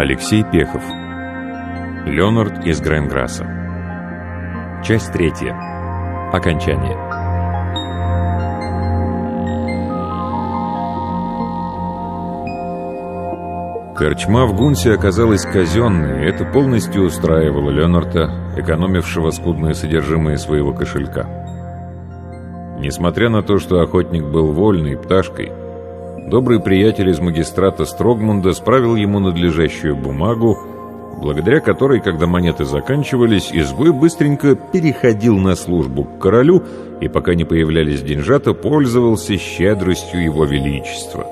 Алексей Пехов. Леонард из Грэнграсса Часть третья. Окончание. Корчма в Гунсе оказалась казенной, и это полностью устраивало Леонарда, экономившего скудное содержимое своего кошелька. Несмотря на то, что охотник был вольной пташкой, добрый приятель из магистрата Строгмунда справил ему надлежащую бумагу, благодаря которой, когда монеты заканчивались, изгой быстренько переходил на службу к королю и, пока не появлялись деньжата, пользовался щедростью его величества.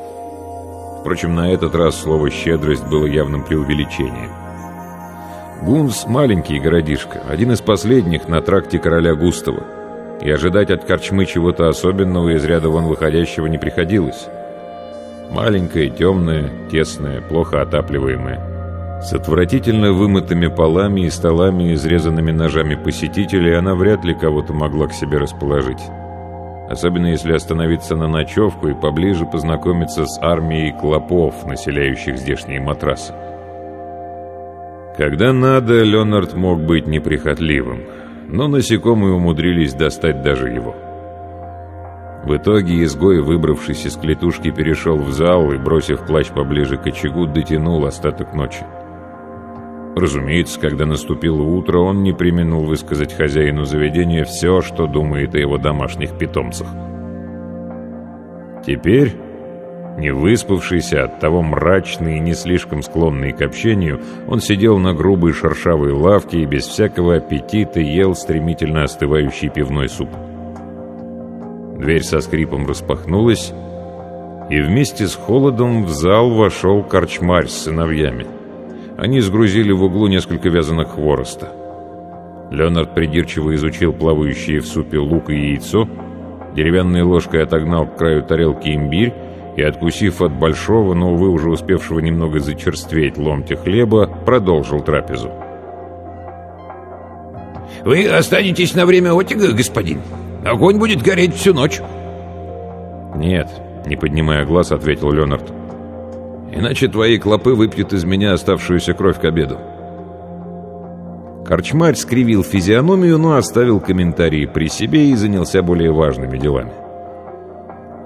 Впрочем, на этот раз слово «щедрость» было явным преувеличением. Гунс — маленький городишко, один из последних на тракте короля Густава, и ожидать от корчмы чего-то особенного из ряда вон выходящего не приходилось. Маленькая, темная, тесная, плохо отапливаемая. С отвратительно вымытыми полами и столами, изрезанными ножами посетителей, она вряд ли кого-то могла к себе расположить. Особенно если остановиться на ночевку и поближе познакомиться с армией клопов, населяющих здешние матрасы. Когда надо, Леонард мог быть неприхотливым, но насекомые умудрились достать даже его. В итоге изгой, выбравшись из клетушки, перешел в зал и, бросив плащ поближе к очагу, дотянул остаток ночи. Разумеется, когда наступило утро, он не применил высказать хозяину заведения все, что думает о его домашних питомцах. Теперь, не выспавшийся, от того мрачный и не слишком склонный к общению, он сидел на грубой шершавой лавке и без всякого аппетита ел стремительно остывающий пивной суп. Дверь со скрипом распахнулась, и вместе с холодом в зал вошел корчмарь с сыновьями. Они сгрузили в углу несколько вязаных хвороста. Леонард придирчиво изучил плавающие в супе лук и яйцо, деревянной ложкой отогнал к краю тарелки имбирь и, откусив от большого, но, увы, уже успевшего немного зачерстветь ломтя хлеба, продолжил трапезу. «Вы останетесь на время отяга, господин?» Огонь будет гореть всю ночь. Нет, не поднимая глаз, ответил Леонард. Иначе твои клопы выпьют из меня оставшуюся кровь к обеду. Корчмарь скривил физиономию, но оставил комментарии при себе и занялся более важными делами.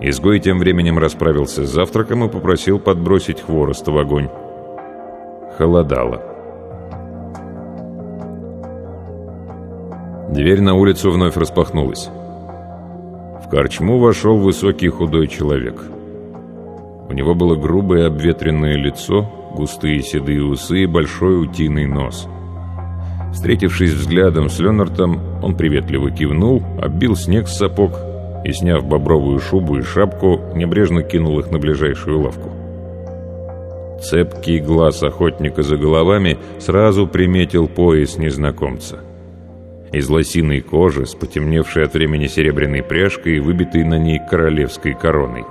Изгой тем временем расправился с завтраком и попросил подбросить хвороста в огонь. Холодало. Дверь на улицу вновь распахнулась корчму вошел высокий худой человек. У него было грубое обветренное лицо, густые седые усы и большой утиный нос. Встретившись взглядом с Ленартом, он приветливо кивнул, оббил снег с сапог и, сняв бобровую шубу и шапку, небрежно кинул их на ближайшую лавку. Цепкий глаз охотника за головами сразу приметил пояс незнакомца — из лосиной кожи с потемневшей от времени серебряной пряжкой и выбитой на ней королевской короной.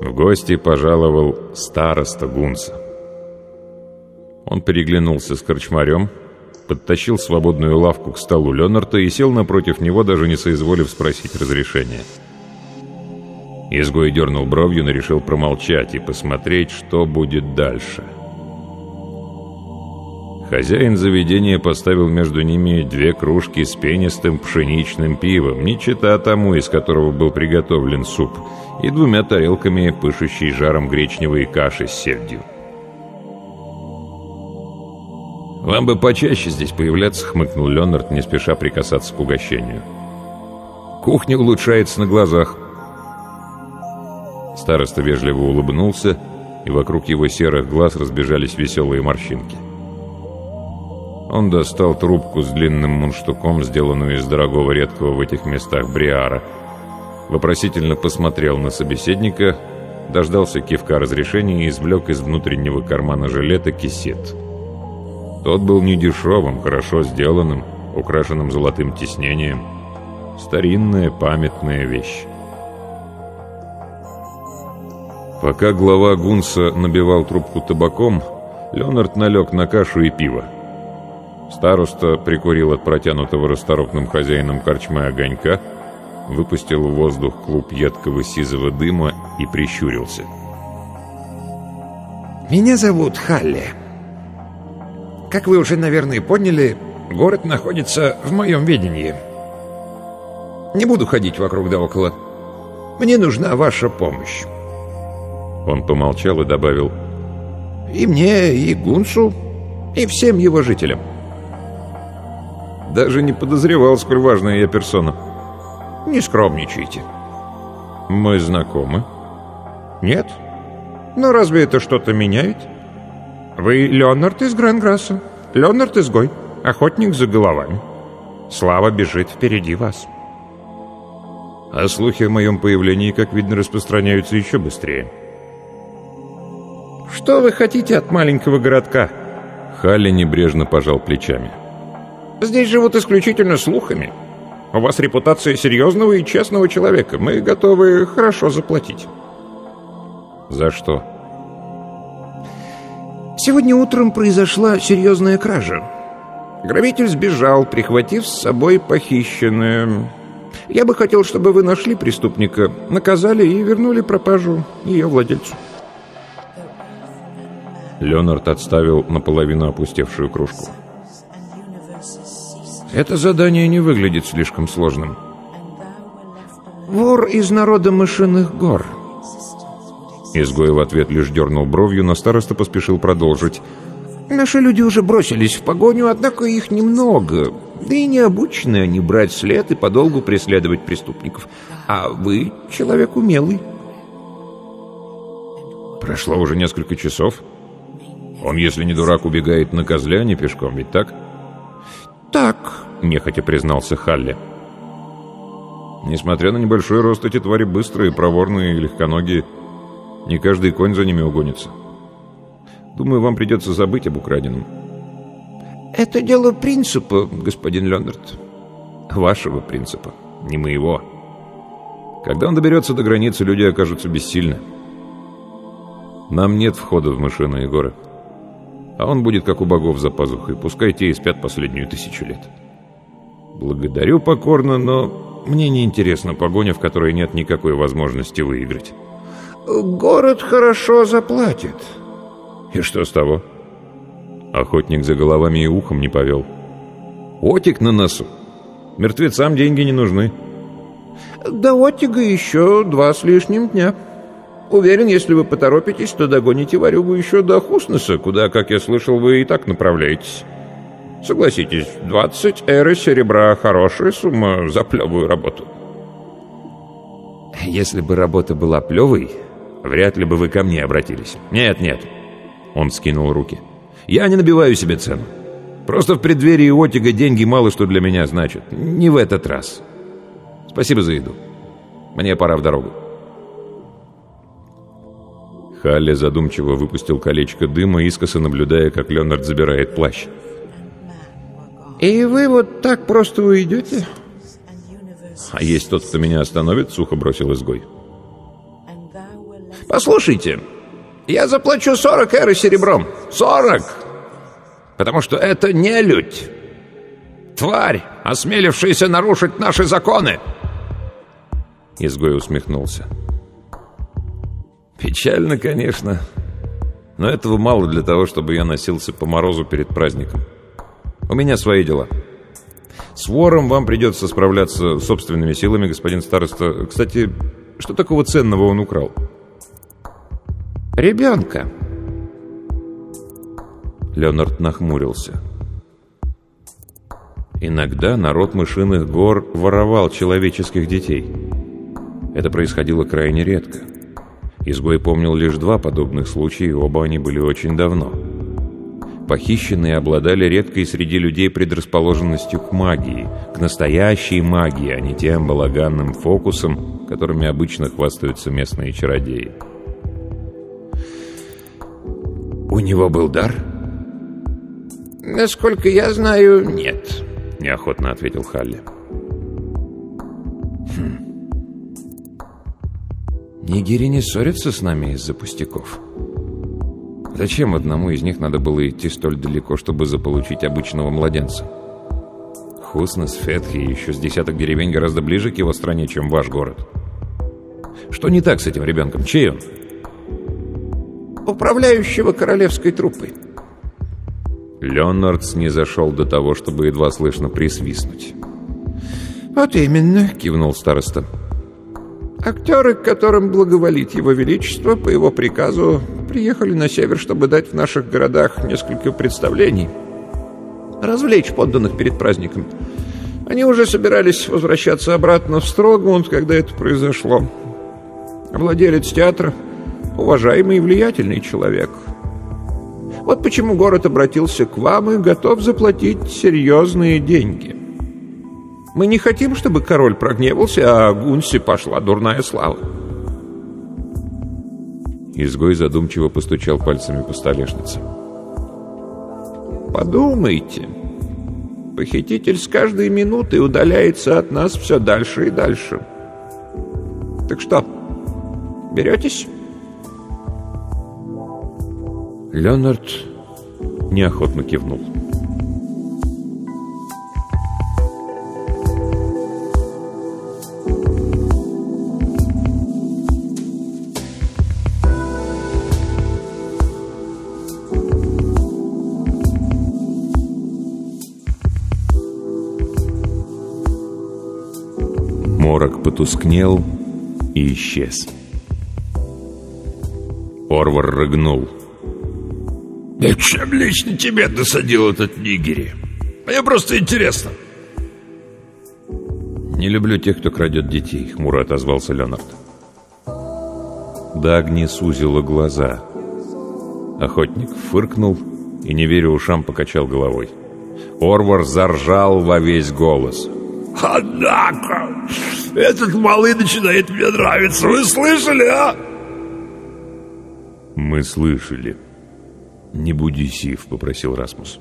В гости пожаловал староста Гунца. Он переглянулся с корчмарем, подтащил свободную лавку к столу Ленарта и сел напротив него, даже не соизволив спросить разрешения. Изгой дернул бровью, но решил промолчать и посмотреть, что будет дальше. Хозяин заведения поставил между ними две кружки с пенистым пшеничным пивом, не чита тому, из которого был приготовлен суп, и двумя тарелками, пышущей жаром гречневой каши с сельдью. «Вам бы почаще здесь появляться», — хмыкнул Леонард, не спеша прикасаться к угощению. «Кухня улучшается на глазах». Староста вежливо улыбнулся, и вокруг его серых глаз разбежались веселые морщинки. Он достал трубку с длинным мундштуком, сделанную из дорогого редкого в этих местах бриара. Вопросительно посмотрел на собеседника, дождался кивка разрешения и извлек из внутреннего кармана жилета кисет. Тот был недешевым, хорошо сделанным, украшенным золотым тиснением. Старинная памятная вещь. Пока глава Гунса набивал трубку табаком, Леонард налег на кашу и пиво. Староста прикурил от протянутого расторопным хозяином корчмы огонька, выпустил в воздух клуб едкого сизого дыма и прищурился. «Меня зовут Халли. Как вы уже, наверное, поняли, город находится в моем ведении. Не буду ходить вокруг да около. Мне нужна ваша помощь». Он помолчал и добавил «И мне, и Гунсу, и всем его жителям». Даже не подозревал, сколь важная я персона. Не скромничайте. Мы знакомы? Нет. Но разве это что-то меняет? Вы Леонард из Гранграсса. Леонард изгой. Охотник за головами. Слава бежит впереди вас. А слухи о моем появлении, как видно, распространяются еще быстрее. Что вы хотите от маленького городка? Халли небрежно пожал плечами. — Здесь живут исключительно слухами. У вас репутация серьезного и честного человека. Мы готовы хорошо заплатить. За что? Сегодня утром произошла серьезная кража. Грабитель сбежал, прихватив с собой похищенное. Я бы хотел, чтобы вы нашли преступника, наказали и вернули пропажу ее владельцу. Леонард отставил наполовину опустевшую кружку. Это задание не выглядит слишком сложным. Вор из народа мышиных гор. Изгой в ответ лишь дернул бровью, но староста поспешил продолжить. Наши люди уже бросились в погоню, однако их немного. Да и не они брать след и подолгу преследовать преступников. А вы человек умелый. Прошло уже несколько часов. Он, если не дурак, убегает на козле, не пешком, ведь так? Так, нехотя признался Халли. Несмотря на небольшой рост, эти твари быстрые, проворные и легконогие. Не каждый конь за ними угонится. Думаю, вам придется забыть об украденном. Это дело принципа, господин Леонард. Вашего принципа, не моего. Когда он доберется до границы, люди окажутся бессильны. Нам нет входа в мышиные горы. А он будет как у богов за пазухой, пускай те и спят последнюю тысячу лет. Благодарю покорно, но мне не интересна погоня, в которой нет никакой возможности выиграть. Город хорошо заплатит. И что с того? Охотник за головами и ухом не повел. Отик на носу. Мертвецам деньги не нужны. До Отига еще два с лишним дня. Уверен, если вы поторопитесь, то догоните варюгу еще до Хуснеса, куда, как я слышал, вы и так направляетесь. Согласитесь, 20 эры серебра — хорошая сумма за плевую работу. Если бы работа была плевой, вряд ли бы вы ко мне обратились. Нет, нет. Он скинул руки. Я не набиваю себе цену. Просто в преддверии Отига деньги мало что для меня значат. Не в этот раз. Спасибо за еду. Мне пора в дорогу. Халли задумчиво выпустил колечко дыма, искоса наблюдая, как Леонард забирает плащ. «И вы вот так просто уйдете?» «А есть тот, кто меня остановит?» — сухо бросил изгой. Послушайте, я заплачу 40 эры серебром. 40! Потому что это не людь. Тварь, осмелившаяся нарушить наши законы. Изгой усмехнулся. Печально, конечно, но этого мало для того, чтобы я носился по морозу перед праздником. У меня свои дела. С вором вам придется справляться собственными силами, господин староста. Кстати, что такого ценного он украл? Ребенка. Леонард нахмурился. Иногда народ мышиных гор воровал человеческих детей. Это происходило крайне редко. Изгой помнил лишь два подобных случая, и оба они были очень давно. Похищенные обладали редкой среди людей предрасположенностью к магии, к настоящей магии, а не тем балаганным фокусам, которыми обычно хвастаются местные чародеи. «У него был дар?» «Насколько я знаю, нет», — неохотно ответил Халли. «Хм. Нигери не ссорятся с нами из-за пустяков. Зачем одному из них надо было идти столь далеко, чтобы заполучить обычного младенца? Хуснес, Фетхи и еще с десяток деревень гораздо ближе к его стране, чем ваш город. Что не так с этим ребенком? Чей он? Управляющего королевской труппой. Леонардс не зашел до того, чтобы едва слышно присвистнуть. «Вот именно», — кивнул староста. Актеры, которым благоволит его величество, по его приказу приехали на север, чтобы дать в наших городах несколько представлений. Развлечь подданных перед праздником. Они уже собирались возвращаться обратно в Строгмунд, когда это произошло. Владелец театра — уважаемый и влиятельный человек. Вот почему город обратился к вам и готов заплатить серьезные деньги. Мы не хотим, чтобы король прогневался, а Гунси пошла дурная слава. Изгой задумчиво постучал пальцами по столешнице. «Подумайте. Похититель с каждой минутой удаляется от нас все дальше и дальше. Так что, беретесь?» Леонард неохотно кивнул. Потускнел и исчез. Орвар рыгнул. «Да чем лично тебе досадил этот нигери? Мне просто интересно». «Не люблю тех, кто крадет детей», — хмуро отозвался Леонард. Дагни сузила глаза. Охотник фыркнул и, не веря ушам, покачал головой. Орвар заржал во весь голос. «Однако, этот малый начинает мне нравиться. Вы слышали, а? Мы слышали. Не буди сив, попросил Расмус.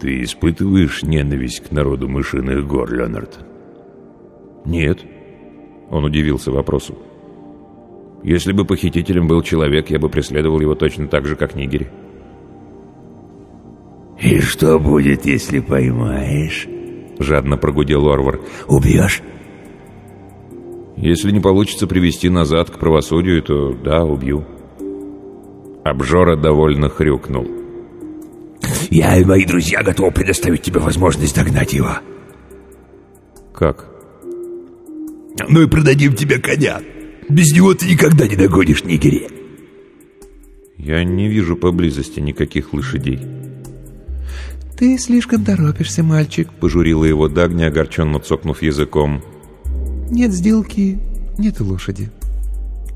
Ты испытываешь ненависть к народу мышиных гор, Леонард? Нет. Он удивился вопросу. Если бы похитителем был человек, я бы преследовал его точно так же, как Нигери. «И что будет, если поймаешь?» Жадно прогудел Орвар. «Убьешь?» «Если не получится привести назад к правосудию, то да, убью». Обжора довольно хрюкнул. «Я и мои друзья готовы предоставить тебе возможность догнать его». «Как?» «Ну и продадим тебе коня. Без него ты никогда не догонишь Нигери». «Я не вижу поблизости никаких лошадей». «Ты слишком торопишься, мальчик», — пожурила его Дагни, огорченно цокнув языком. «Нет сделки, нет лошади.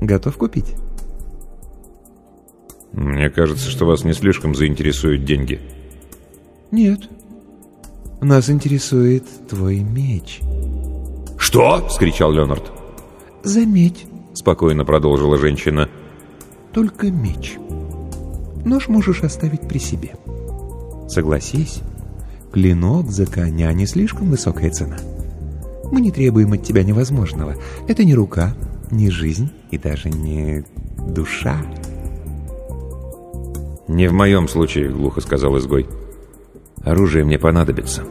Готов купить?» «Мне кажется, что вас не слишком заинтересуют деньги». «Нет. Нас интересует твой меч». «Что?» — вскричал Леонард. «Заметь», — спокойно продолжила женщина. «Только меч. Нож можешь оставить при себе». Согласись, клинок за коня не слишком высокая цена. Мы не требуем от тебя невозможного. Это не рука, не жизнь и даже не душа. «Не в моем случае», — глухо сказал изгой. «Оружие мне понадобится».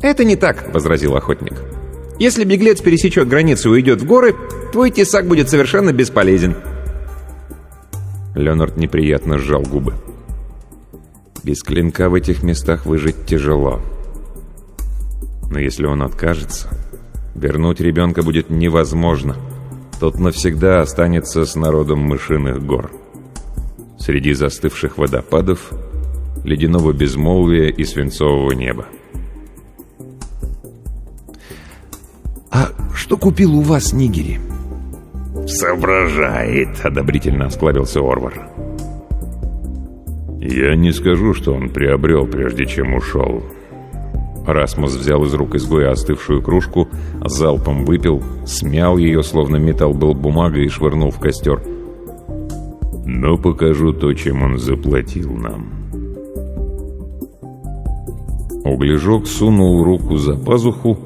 «Это не так», — возразил охотник. «Если беглец пересечет границу и уйдет в горы, твой тесак будет совершенно бесполезен». Леонард неприятно сжал губы. Без клинка в этих местах выжить тяжело. Но если он откажется, вернуть ребенка будет невозможно. Тот навсегда останется с народом мышиных гор. Среди застывших водопадов, ледяного безмолвия и свинцового неба. «А что купил у вас Нигери?» «Соображает!» — одобрительно осклабился Орвар. «Я не скажу, что он приобрел, прежде чем ушел». Расмус взял из рук изгоя остывшую кружку, залпом выпил, смял ее, словно металл был бумагой, и швырнул в костер. «Но покажу то, чем он заплатил нам». Углежок сунул руку за пазуху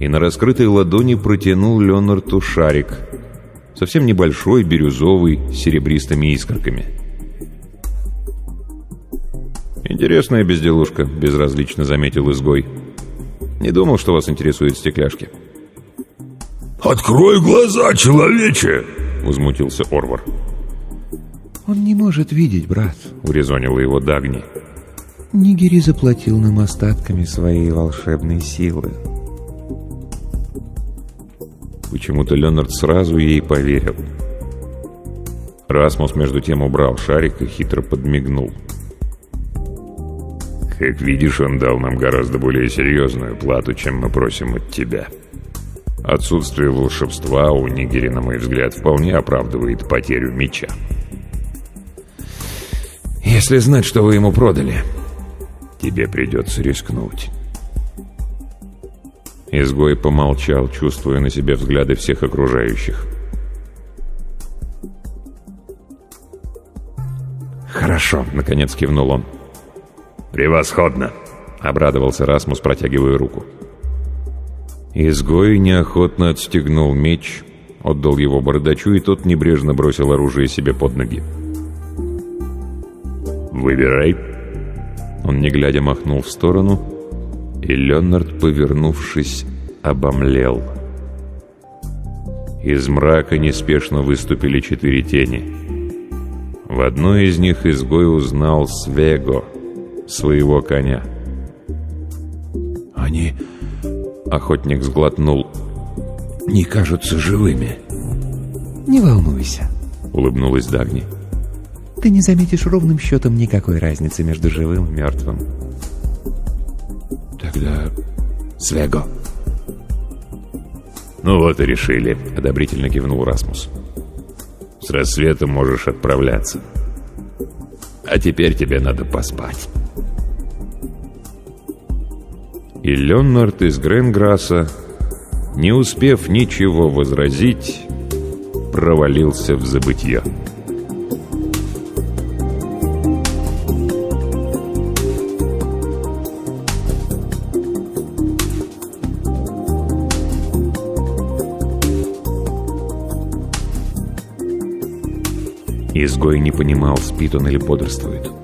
и на раскрытой ладони протянул Леонарту шарик — Совсем небольшой, бирюзовый, с серебристыми искорками. «Интересная безделушка», — безразлично заметил изгой. «Не думал, что вас интересуют стекляшки». «Открой глаза, человече!» — возмутился Орвар. «Он не может видеть, брат», — урезонила его Дагни. «Нигери заплатил нам остатками своей волшебной силы. Почему-то Леонард сразу ей поверил. Расмус между тем убрал шарик и хитро подмигнул. «Как видишь, он дал нам гораздо более серьезную плату, чем мы просим от тебя. Отсутствие волшебства у Нигери, на мой взгляд, вполне оправдывает потерю меча». «Если знать, что вы ему продали, тебе придется рискнуть». Изгой помолчал, чувствуя на себе взгляды всех окружающих. «Хорошо», — наконец кивнул он. «Превосходно!» — обрадовался Расмус, протягивая руку. Изгой неохотно отстегнул меч, отдал его бородачу, и тот небрежно бросил оружие себе под ноги. «Выбирай». Он, не глядя, махнул в сторону, и Леонард, повернувшись, обомлел. Из мрака неспешно выступили четыре тени. В одной из них изгой узнал Свего, своего коня. «Они...» — охотник сглотнул. «Не кажутся живыми». «Не волнуйся», — улыбнулась Дагни. «Ты не заметишь ровным счетом никакой разницы между живым и мертвым». Тогда Свего. «Ну вот и решили», — одобрительно кивнул Расмус. «С рассветом можешь отправляться. А теперь тебе надо поспать». И Леннард из Гренграсса, не успев ничего возразить, провалился в забытье. Изгой не понимал, спит он или бодрствует.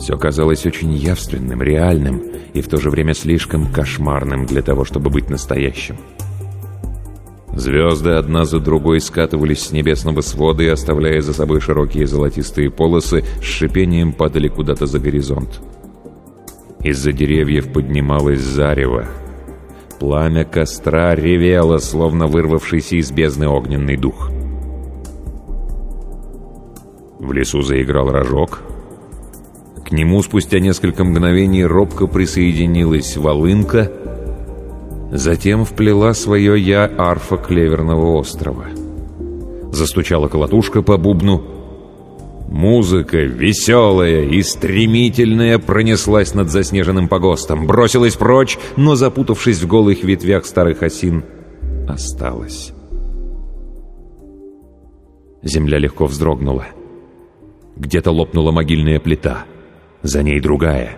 Все казалось очень явственным, реальным и в то же время слишком кошмарным для того, чтобы быть настоящим. Звезды одна за другой скатывались с небесного свода и, оставляя за собой широкие золотистые полосы, с шипением падали куда-то за горизонт. Из-за деревьев поднималось зарево. Пламя костра ревело, словно вырвавшийся из бездны огненный дух. В лесу заиграл рожок. К нему спустя несколько мгновений робко присоединилась волынка, затем вплела свое «я» арфа Клеверного острова. Застучала колотушка по бубну. Музыка, веселая и стремительная, пронеслась над заснеженным погостом, бросилась прочь, но, запутавшись в голых ветвях старых осин, осталась. Земля легко вздрогнула. Где-то лопнула могильная плита. За ней другая.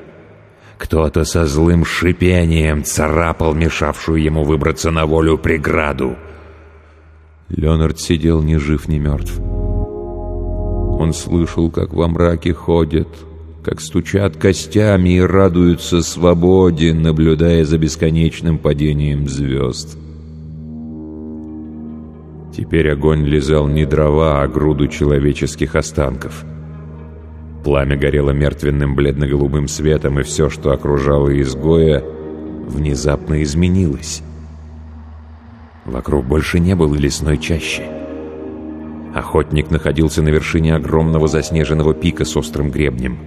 Кто-то со злым шипением царапал мешавшую ему выбраться на волю преграду. Леонард сидел ни жив, ни мертв. Он слышал, как во мраке ходят, как стучат костями и радуются свободе, наблюдая за бесконечным падением звезд. Теперь огонь лизал не дрова, а груду человеческих останков. Пламя горело мертвенным бледно-голубым светом, и все, что окружало изгоя, внезапно изменилось. Вокруг больше не было лесной чащи. Охотник находился на вершине огромного заснеженного пика с острым гребнем.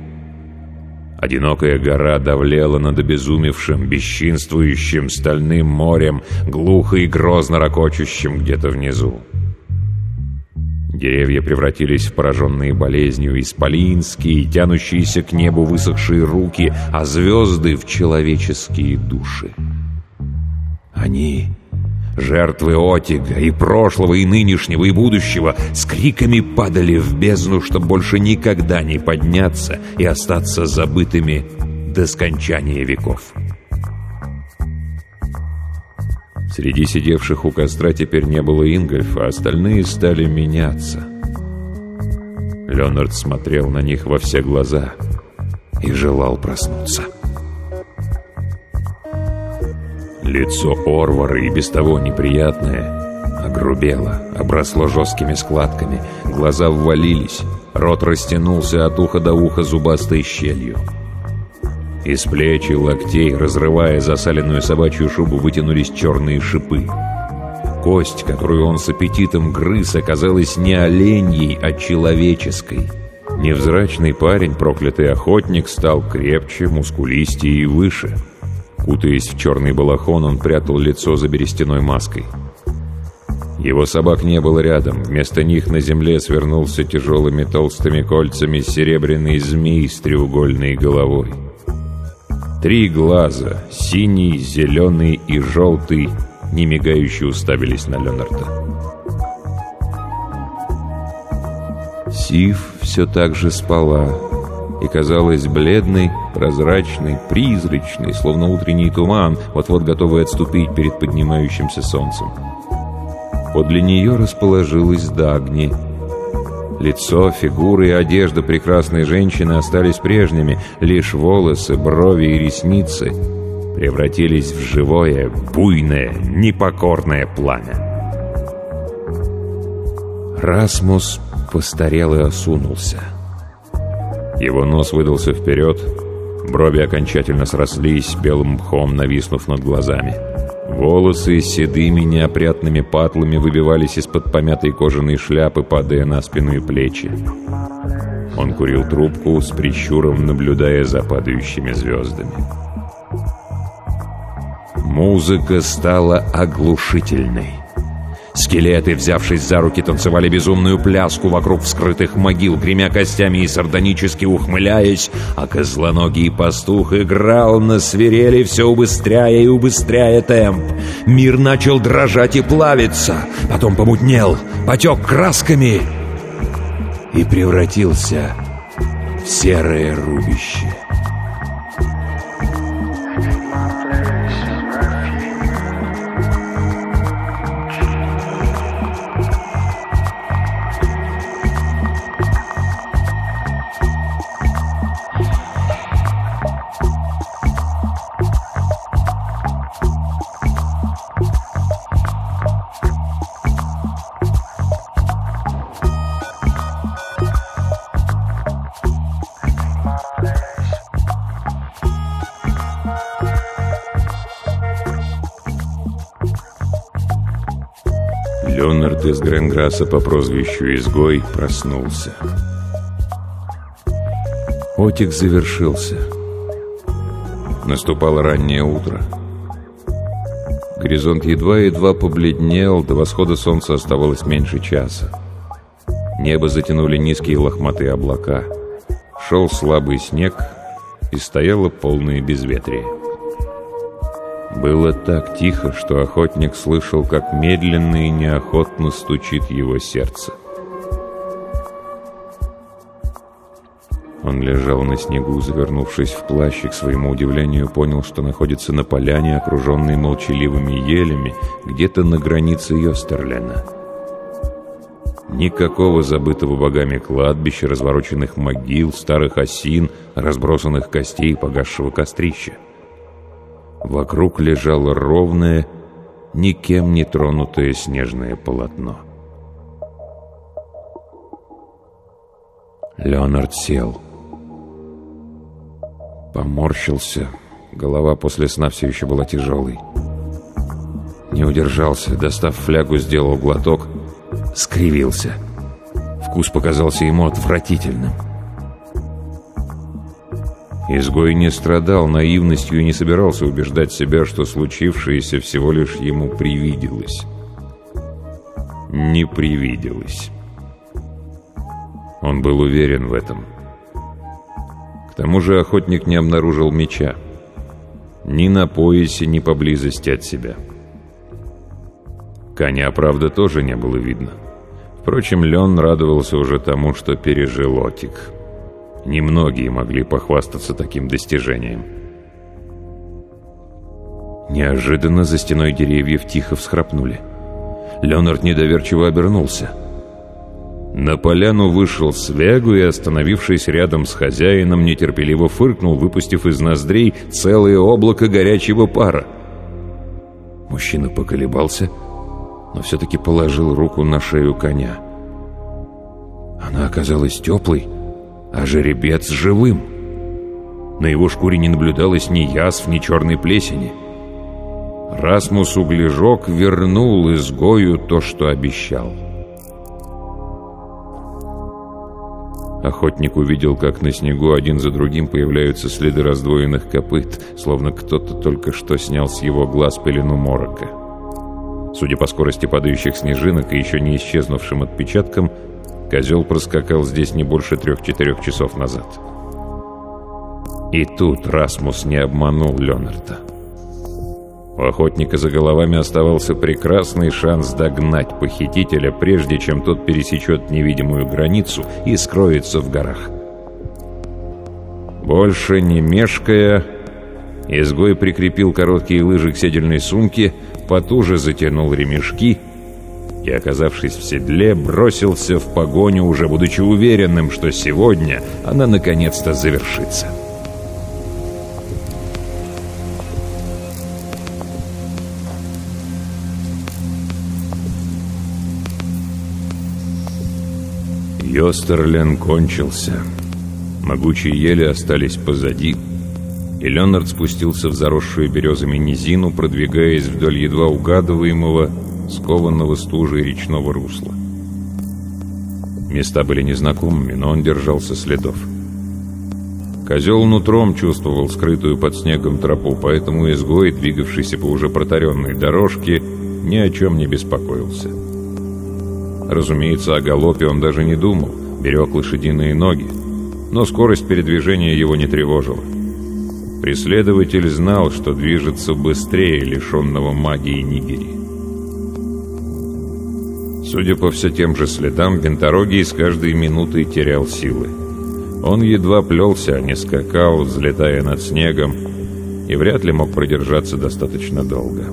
Одинокая гора давлела над обезумевшим, бесчинствующим стальным морем, глухо и грозно ракочущим где-то внизу. Деревья превратились в пораженные болезнью исполинские, тянущиеся к небу высохшие руки, а звезды — в человеческие души. Они Жертвы Отига и прошлого, и нынешнего, и будущего с криками падали в бездну, чтобы больше никогда не подняться и остаться забытыми до скончания веков. Среди сидевших у костра теперь не было Ингольфа, а остальные стали меняться. Леонард смотрел на них во все глаза и желал проснуться. Лицо Орвара и без того неприятное огрубело, обросло жесткими складками, глаза ввалились, рот растянулся от уха до уха зубастой щелью. Из плеч и локтей, разрывая засаленную собачью шубу, вытянулись черные шипы. Кость, которую он с аппетитом грыз, оказалась не оленьей, а человеческой. Невзрачный парень, проклятый охотник, стал крепче, мускулистее и выше — Кутаясь в черный балахон, он прятал лицо за берестяной маской. Его собак не было рядом. Вместо них на земле свернулся тяжелыми толстыми кольцами серебряный змей с треугольной головой. Три глаза, синий, зеленый и желтый, не мигающе уставились на Леонарда. Сив все так же спала, и казалась бледной, прозрачной, призрачной, словно утренний туман, вот-вот готовый отступить перед поднимающимся солнцем. Подле нее расположилась Дагни. Лицо, фигура и одежда прекрасной женщины остались прежними, лишь волосы, брови и ресницы превратились в живое, буйное, непокорное пламя. Расмус постарел и осунулся. Его нос выдался вперед, брови окончательно срослись, белым мхом нависнув над глазами. Волосы седыми неопрятными патлами выбивались из-под помятой кожаной шляпы, падая на спину и плечи. Он курил трубку с прищуром, наблюдая за падающими звездами. Музыка стала оглушительной. Скелеты, взявшись за руки, танцевали безумную пляску вокруг вскрытых могил, гремя костями и сардонически ухмыляясь, а козлоногий пастух играл на свирели, все убыстряя и убыстряя темп. Мир начал дрожать и плавиться, потом помутнел, потек красками и превратился в серое рубище. Из Гренграсса по прозвищу Изгой проснулся. Отик завершился. Наступало раннее утро. Горизонт едва-едва побледнел, до восхода солнца оставалось меньше часа. Небо затянули низкие лохматые облака. Шел слабый снег, и стояло полное безветрие. Было так тихо, что охотник слышал, как медленно и неохотно стучит его сердце. Он лежал на снегу, завернувшись в плащ, и к своему удивлению понял, что находится на поляне, окруженной молчаливыми елями, где-то на границе Йостерлена. Никакого забытого богами кладбища, развороченных могил, старых осин, разбросанных костей и погасшего кострища. Вокруг лежало ровное, никем не тронутое снежное полотно. Леонард сел. Поморщился. Голова после сна все еще была тяжелой. Не удержался, достав флягу, сделал глоток, скривился. Вкус показался ему отвратительным. Изгой не страдал наивностью и не собирался убеждать себя, что случившееся всего лишь ему привиделось. Не привиделось. Он был уверен в этом. К тому же охотник не обнаружил меча. Ни на поясе, ни поблизости от себя. Коня, правда, тоже не было видно. Впрочем, Лен радовался уже тому, что пережил Отик. Немногие могли похвастаться таким достижением. Неожиданно за стеной деревьев тихо всхрапнули. Леонард недоверчиво обернулся. На поляну вышел Свягу и, остановившись рядом с хозяином, нетерпеливо фыркнул, выпустив из ноздрей целое облако горячего пара. Мужчина поколебался, но все-таки положил руку на шею коня. Она оказалась теплой, а жеребец живым. На его шкуре не наблюдалось ни язв, ни черной плесени. Расмус Углежок вернул изгою то, что обещал. Охотник увидел, как на снегу один за другим появляются следы раздвоенных копыт, словно кто-то только что снял с его глаз пелену морока. Судя по скорости падающих снежинок и еще не исчезнувшим отпечаткам, Козел проскакал здесь не больше трех-четырех часов назад. И тут Расмус не обманул Леонарда. У охотника за головами оставался прекрасный шанс догнать похитителя, прежде чем тот пересечет невидимую границу и скроется в горах. Больше не мешкая, изгой прикрепил короткие лыжи к седельной сумке, потуже затянул ремешки — и, оказавшись в седле, бросился в погоню, уже будучи уверенным, что сегодня она наконец-то завершится. Йостерлен кончился. Могучие ели остались позади, и Леонард спустился в заросшую березами низину, продвигаясь вдоль едва угадываемого, скованного стужей речного русла. Места были незнакомыми, но он держался следов. Козел нутром чувствовал скрытую под снегом тропу, поэтому изгой, двигавшийся по уже протаренной дорожке, ни о чем не беспокоился. Разумеется, о галопе он даже не думал, берег лошадиные ноги, но скорость передвижения его не тревожила. Преследователь знал, что движется быстрее лишенного магии Нигери. Судя по все тем же следам, винторогий с каждой минутой терял силы. Он едва плелся, а не скакал, взлетая над снегом, и вряд ли мог продержаться достаточно долго.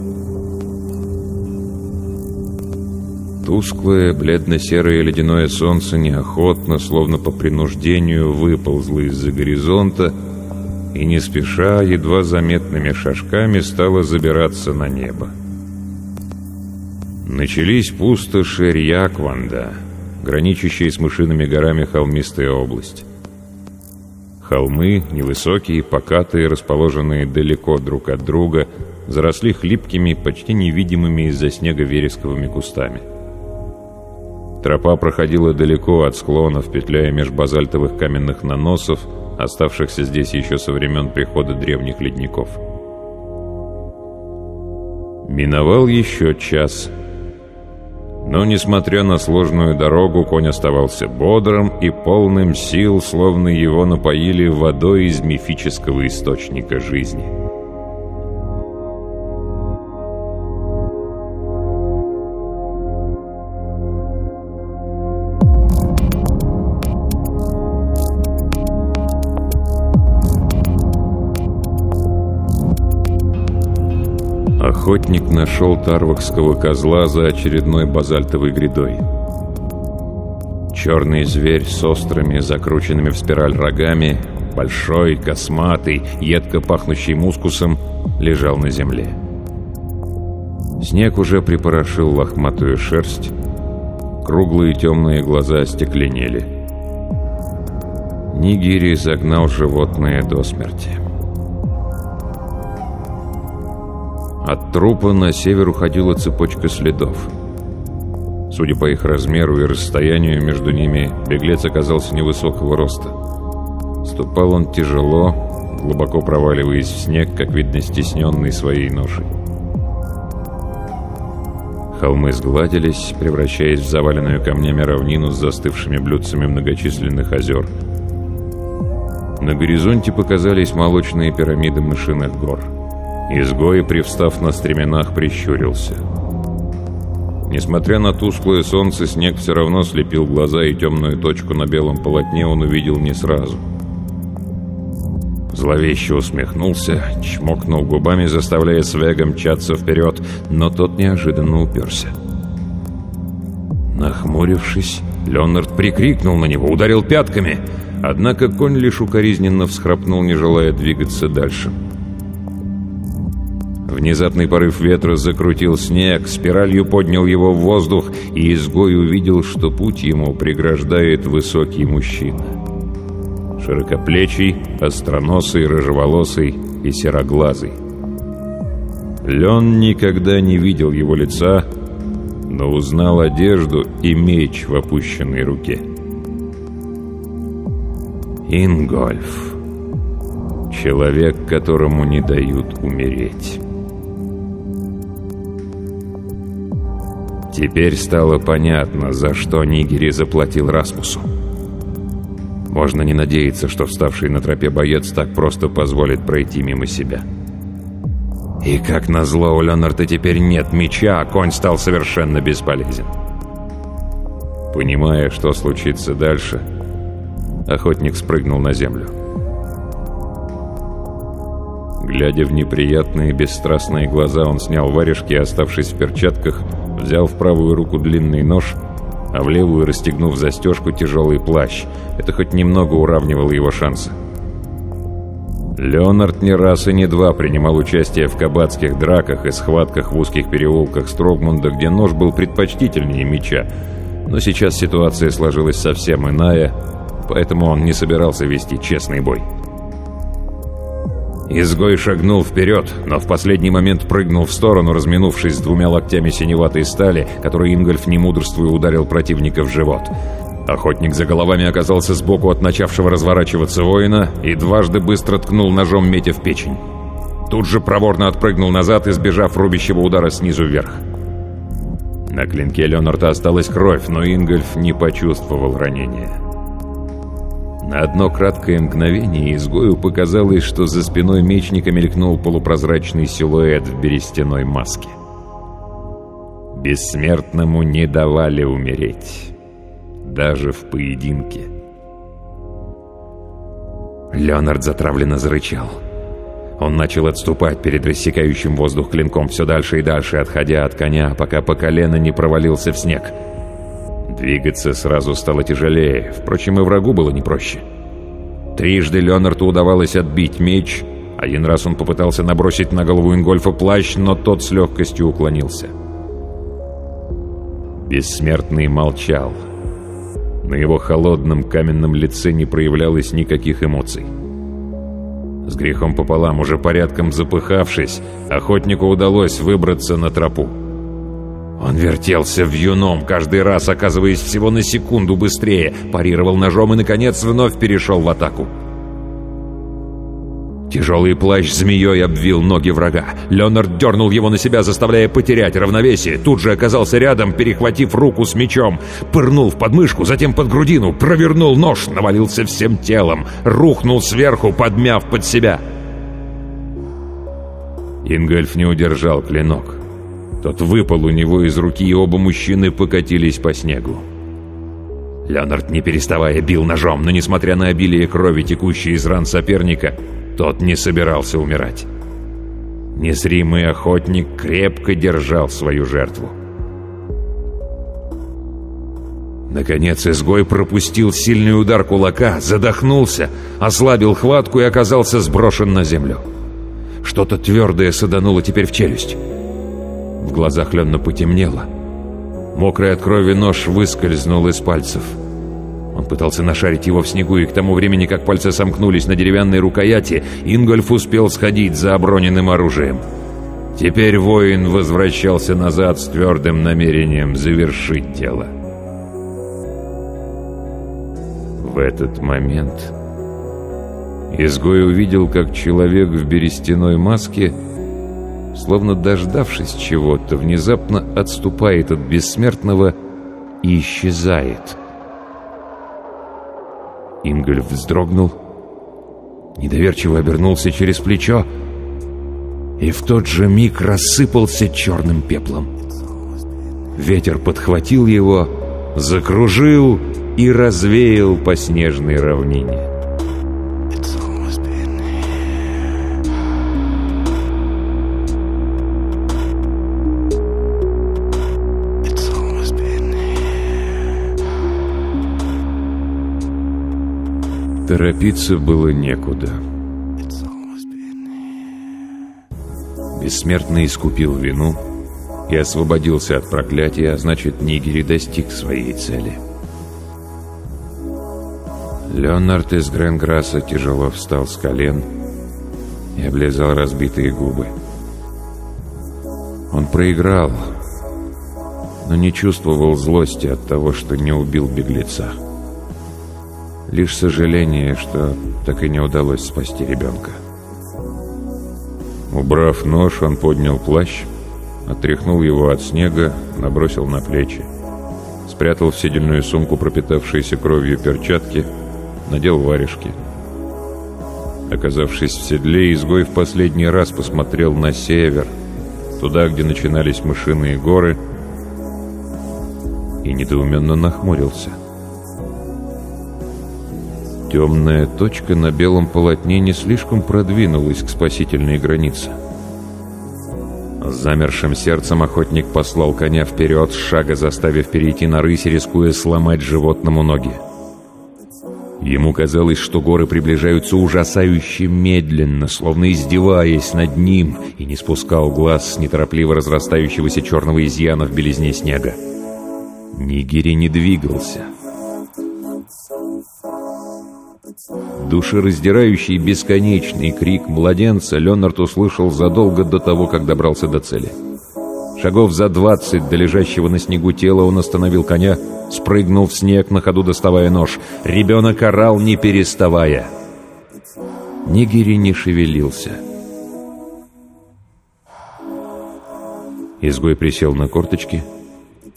Тусклое, бледно-серое ледяное солнце неохотно, словно по принуждению, выползло из-за горизонта и не спеша, едва заметными шажками стало забираться на небо. Начались пустоши Рьякванда, граничащие с мышиными горами холмистая область. Холмы, невысокие, покатые, расположенные далеко друг от друга, заросли хлипкими, почти невидимыми из-за снега вересковыми кустами. Тропа проходила далеко от склонов, петляя меж базальтовых каменных наносов, оставшихся здесь еще со времен прихода древних ледников. Миновал еще час — но, несмотря на сложную дорогу, конь оставался бодрым и полным сил, словно его напоили водой из мифического источника жизни. Охотник нашел тарвахского козла за очередной базальтовой грядой. Черный зверь с острыми, закрученными в спираль рогами, большой, косматый, едко пахнущий мускусом, лежал на земле. Снег уже припорошил лохматую шерсть, круглые темные глаза остекленели. Нигири загнал животное до смерти. От трупа на север уходила цепочка следов. Судя по их размеру и расстоянию между ними, беглец оказался невысокого роста. Ступал он тяжело, глубоко проваливаясь в снег, как видно, стесненный своей ношей. Холмы сгладились, превращаясь в заваленную камнями равнину с застывшими блюдцами многочисленных озер. На горизонте показались молочные пирамиды мышиных гор. Изгой, привстав на стременах, прищурился — Несмотря на тусклое солнце, снег все равно слепил глаза, и темную точку на белом полотне он увидел не сразу. Зловеще усмехнулся, чмокнул губами, заставляя Свега мчаться вперед, но тот неожиданно уперся. Нахмурившись, Леонард прикрикнул на него, ударил пятками, однако конь лишь укоризненно всхрапнул, не желая двигаться дальше. — Внезапный порыв ветра закрутил снег, спиралью поднял его в воздух, и изгой увидел, что путь ему преграждает высокий мужчина. Широкоплечий, остроносый, рыжеволосый и сероглазый. Лен никогда не видел его лица, но узнал одежду и меч в опущенной руке. Ингольф. Человек, которому не дают умереть. Теперь стало понятно, за что Нигери заплатил Расмусу. Можно не надеяться, что вставший на тропе боец так просто позволит пройти мимо себя. И как назло, у Леонарда теперь нет меча, а конь стал совершенно бесполезен. Понимая, что случится дальше, охотник спрыгнул на землю. Глядя в неприятные бесстрастные глаза, он снял варежки оставшись в перчатках, взял в правую руку длинный нож, а в левую, расстегнув застежку, тяжелый плащ. Это хоть немного уравнивало его шансы. Леонард не раз и не два принимал участие в кабацких драках и схватках в узких переулках Строгмунда, где нож был предпочтительнее меча. Но сейчас ситуация сложилась совсем иная, поэтому он не собирался вести честный бой. Изгой шагнул вперед, но в последний момент прыгнул в сторону, разминувшись с двумя локтями синеватой стали, которой Ингольф не мудрствуя ударил противника в живот. Охотник за головами оказался сбоку от начавшего разворачиваться воина и дважды быстро ткнул ножом метя в печень. Тут же проворно отпрыгнул назад, избежав рубящего удара снизу вверх. На клинке Леонарда осталась кровь, но Ингольф не почувствовал ранения. На одно краткое мгновение изгою показалось, что за спиной мечника мелькнул полупрозрачный силуэт в берестяной маске. Бессмертному не давали умереть. Даже в поединке. Леонард затравленно зарычал. Он начал отступать перед рассекающим воздух клинком все дальше и дальше, отходя от коня, пока по колено не провалился в снег — Двигаться сразу стало тяжелее, впрочем, и врагу было не проще. Трижды Леонарту удавалось отбить меч, один раз он попытался набросить на голову Ингольфа плащ, но тот с легкостью уклонился. Бессмертный молчал. На его холодном каменном лице не проявлялось никаких эмоций. С грехом пополам, уже порядком запыхавшись, охотнику удалось выбраться на тропу. Он вертелся в юном, каждый раз оказываясь всего на секунду быстрее, парировал ножом и, наконец, вновь перешел в атаку. Тяжелый плащ змеей обвил ноги врага. Леонард дернул его на себя, заставляя потерять равновесие. Тут же оказался рядом, перехватив руку с мечом. Пырнул в подмышку, затем под грудину, провернул нож, навалился всем телом, рухнул сверху, подмяв под себя. Ингольф не удержал клинок. Тот выпал у него из руки, и оба мужчины покатились по снегу. Леонард, не переставая, бил ножом, но, несмотря на обилие крови, текущей из ран соперника, тот не собирался умирать. Незримый охотник крепко держал свою жертву. Наконец изгой пропустил сильный удар кулака, задохнулся, ослабил хватку и оказался сброшен на землю. Что-то твердое садануло теперь в челюсть. В глазах Ленна потемнело. Мокрый от крови нож выскользнул из пальцев. Он пытался нашарить его в снегу, и к тому времени, как пальцы сомкнулись на деревянной рукояти, Ингольф успел сходить за оброненным оружием. Теперь воин возвращался назад с твердым намерением завершить дело. В этот момент изгой увидел, как человек в берестяной маске, словно дождавшись чего-то, внезапно отступает от бессмертного и исчезает. Ингольф вздрогнул, недоверчиво обернулся через плечо и в тот же миг рассыпался черным пеплом. Ветер подхватил его, закружил и развеял по снежной равнине. Торопиться было некуда. Бессмертный искупил вину и освободился от проклятия, а значит, Нигери достиг своей цели. Леонард из Гренграсса тяжело встал с колен и облизал разбитые губы. Он проиграл, но не чувствовал злости от того, что не убил беглеца. Лишь сожаление, что так и не удалось спасти ребенка. Убрав нож, он поднял плащ, отряхнул его от снега, набросил на плечи. Спрятал в седельную сумку пропитавшиеся кровью перчатки, надел варежки. Оказавшись в седле, изгой в последний раз посмотрел на север, туда, где начинались мышиные горы, и недоуменно нахмурился. Темная точка на белом полотне не слишком продвинулась к спасительной границе. С замершим сердцем охотник послал коня вперед, шага заставив перейти на рысь, рискуя сломать животному ноги. Ему казалось, что горы приближаются ужасающе медленно, словно издеваясь над ним, и не спускал глаз с неторопливо разрастающегося черного изъяна в белизне снега. Нигери не двигался — Душераздирающий бесконечный крик младенца Леонард услышал задолго до того, как добрался до цели. Шагов за двадцать до лежащего на снегу тела он остановил коня, спрыгнул в снег, на ходу доставая нож. Ребенок орал, не переставая. Нигери не шевелился. Изгой присел на корточки,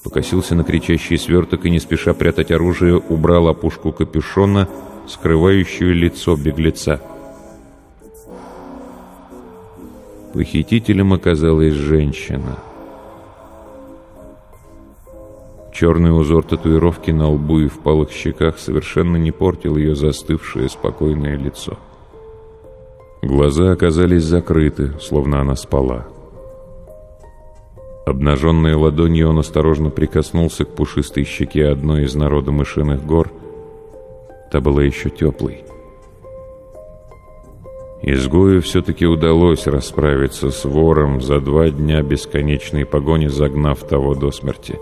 покосился на кричащий сверток и, не спеша прятать оружие, убрал опушку капюшона — скрывающую лицо беглеца. Похитителем оказалась женщина. Черный узор татуировки на лбу и впалых щеках совершенно не портил ее застывшее спокойное лицо. Глаза оказались закрыты, словно она спала. Обнаженной ладонью он осторожно прикоснулся к пушистой щеке одной из народа мышиных гор — Та была еще теплой. Изгою все-таки удалось расправиться с вором за два дня бесконечной погони, загнав того до смерти.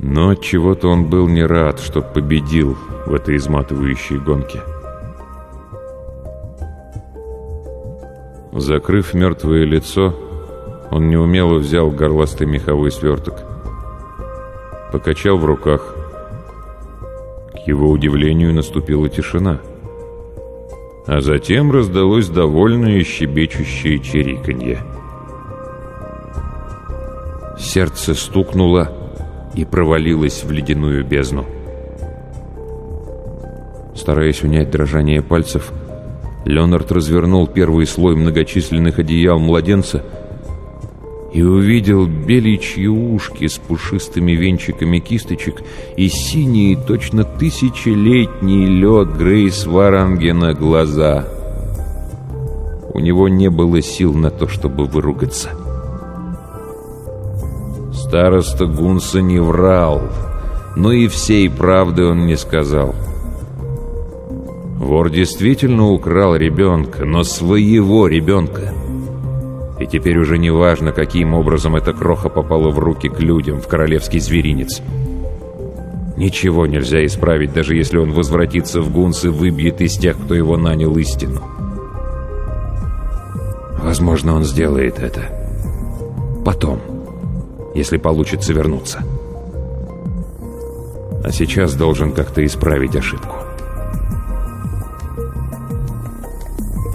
Но чего-то он был не рад, что победил в этой изматывающей гонке. Закрыв мертвое лицо, он неумело взял горластый меховой сверток. Покачал в руках, его удивлению наступила тишина. А затем раздалось довольное щебечущее чириканье. Сердце стукнуло и провалилось в ледяную бездну. Стараясь унять дрожание пальцев, Леонард развернул первый слой многочисленных одеял младенца — и увидел беличьи ушки с пушистыми венчиками кисточек и синие, точно тысячелетний лед Грейс Варангена глаза. У него не было сил на то, чтобы выругаться. Староста Гунса не врал. но и всей правды он не сказал. Вор действительно украл ребенка, но своего ребенка. И теперь уже не важно, каким образом эта кроха попала в руки к людям, в королевский зверинец. Ничего нельзя исправить, даже если он возвратится в Гунс и выбьет из тех, кто его нанял истину. Возможно, он сделает это. Потом, если получится вернуться. А сейчас должен как-то исправить ошибку.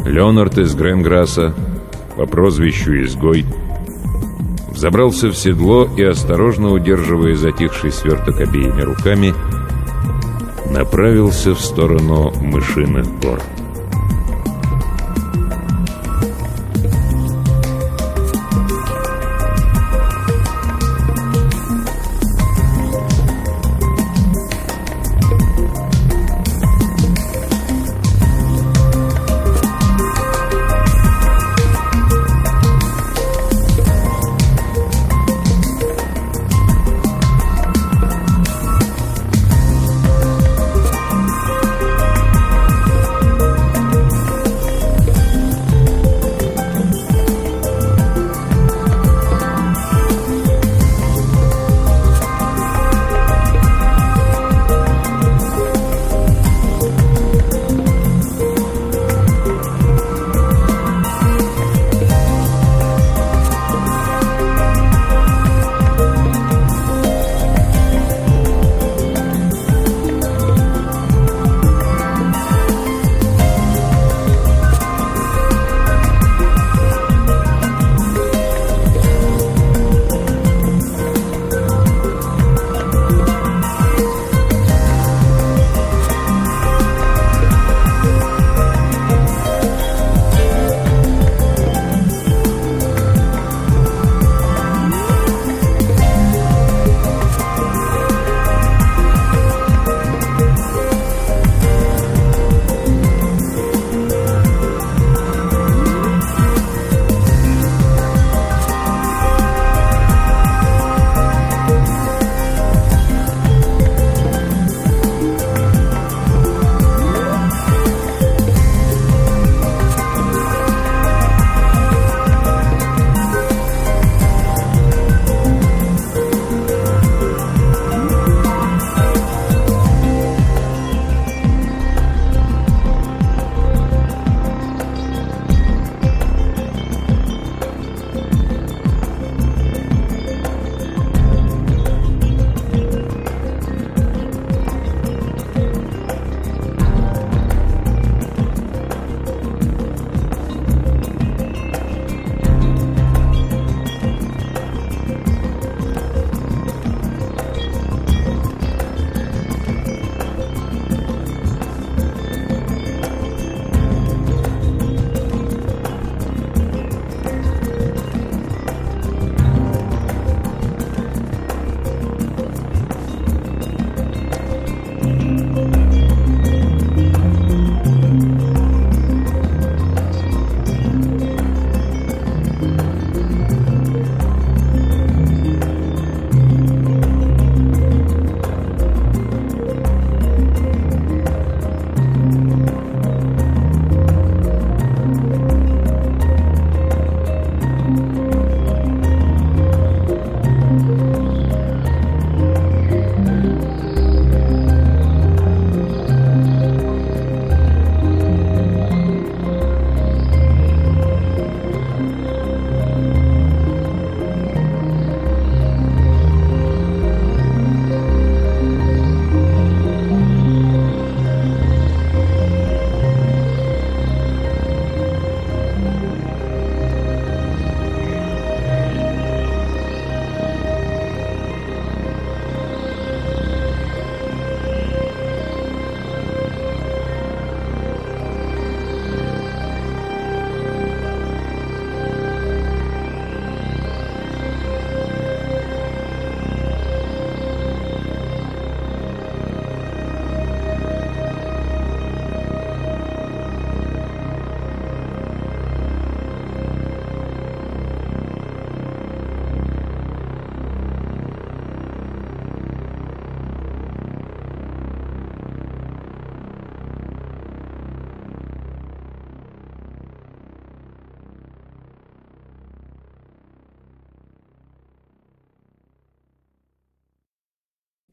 Леонард из Гренграсса по прозвищу «Изгой» забрался в седло и, осторожно удерживая затихший сверток обеими руками, направился в сторону мышиных гор.